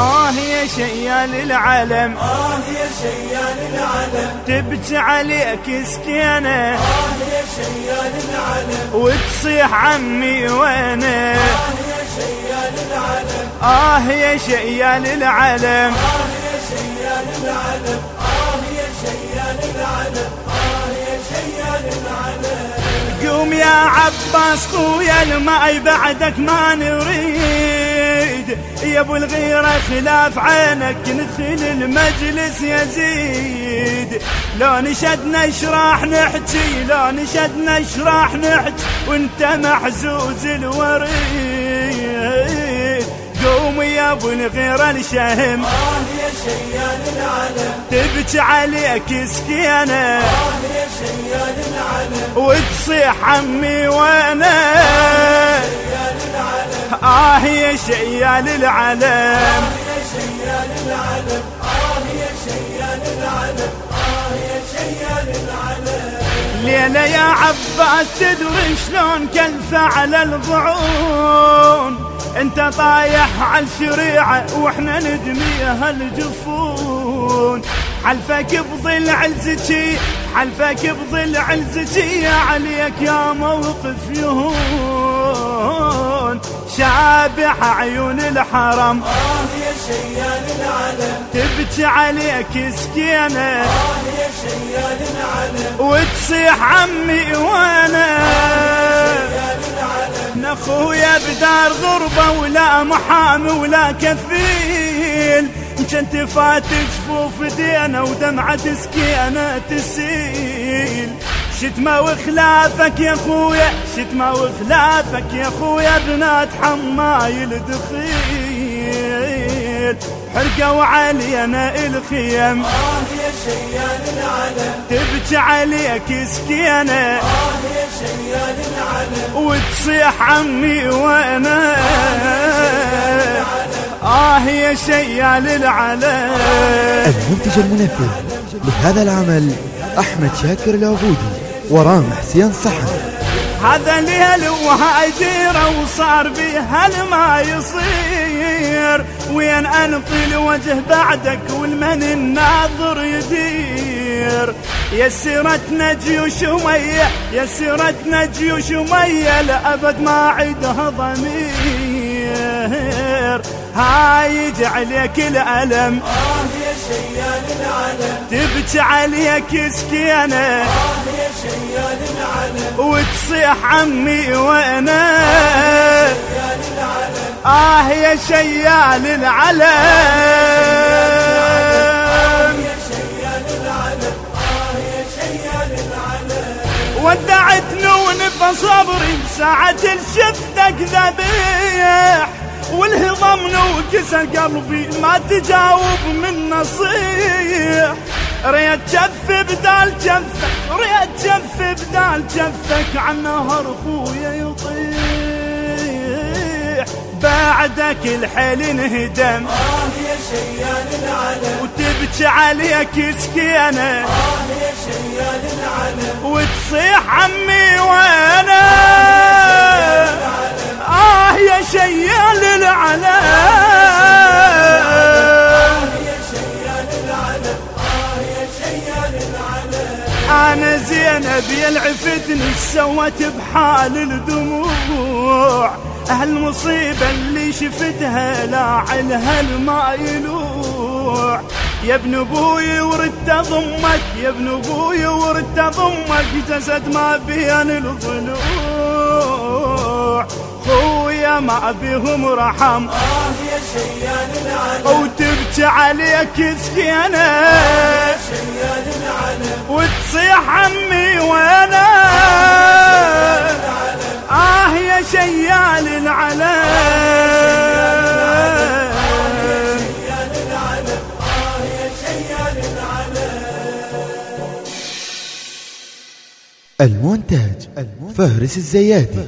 آه يا شيال العالم. آه يا شيال العالم. تبكي عليك سكينة. آه يا شيال العالم. وتصيح عمي وأنا آه يا شيال العالم. آه يا شيال العالم. آه يا شيال العالم. آه يا شيال العالم. آه يا شيال العالم. قوم يا عباس خويا الماي بعدك ما نريد. يا أبو الغيرة خلاف عينك ندخل المجلس يزيد. لو نشدنا إيش راح نحكي لو نشدنا إيش راح نحكي وأنت محزوز الوريد. قوم يا أبو الغيرة الشهم. آه يا شيال العالم. تبكي عليك سكينة. آه يا شيال العالم. وتصيح عمي وأنا. شيال آه يا شيال العالم آه يا شيال العالم آه يا شيال العالم آه يا شيال العالم ليلة يا عباس تدري شلون كلفة على الضعون انت طايح على الشريعة وإحنا ندميها الجفون حلفك بظل عزتي حلفك بظل عزتي عليك يا موقف يهون. شابح عيون الحرم. آه يا شيال العالم تبكي عليك سكينة. آه يا شيال العالم وتصيح عمي وأنا. أخويا بدار غربة ولا محامي ولا كفيل. كنت فات جفوف دينا ودمعة سكينة تسيل. شتمة وخلافك يا خويا شتمة وخلافك يا خويا بنات حمايل دخيل. حرقوا علينا الخيم. آه يا شيال العالم تبكي عليك سكينة. آه يا شيال العالم وتصيح عمي وأنا. آه يا شيال العالم المنتج المنفذ لهذا العمل أحمد شاكر العبودي. ورام حسين صحن. هذا ليل وهاجر وصار بها ما يصير. وين انطي الوجه بعدك والمن الناظر يدير. يا سيرتنا جيوش ومية يا سيرتنا جيوش ومية لأبد ما عيدها ضمير. هاي يجي عليك الألم. آه يا شيال العالم تبكي عليك سكينة. آه يا شيال العالم وتصيح عمي وأنا. شيال العالم آه يا شيال العلم. ودعت نون فصبري ساعة شفتك ذبيح والهضم وكسر قلبي ما تجاوب من نصيح. ريت جف بدال جفك ريت جف بدال جفك عن نهر خويا يطيح. بعدك الحيل انهدم. شيال العالم وتبكي عليك سكينة. آه يا شيال العالم وتصيح عمي وأنا. آه يا شيال العلام يا شيال العالم آه يا شيال العالم أنا زينب يلعفتني سوت بحال الدموع. هالمصيبة اللي شفتها لا علها الماء يلوع يا ابن أبوي وردت أضمك يا ابن أبوي وردت أضمك جسد ما بين الضلوع. خويا ما بيهم رحم. آه يا شيال العالم وتبكي عليك سكينة. المونتاج فهرس الزيادي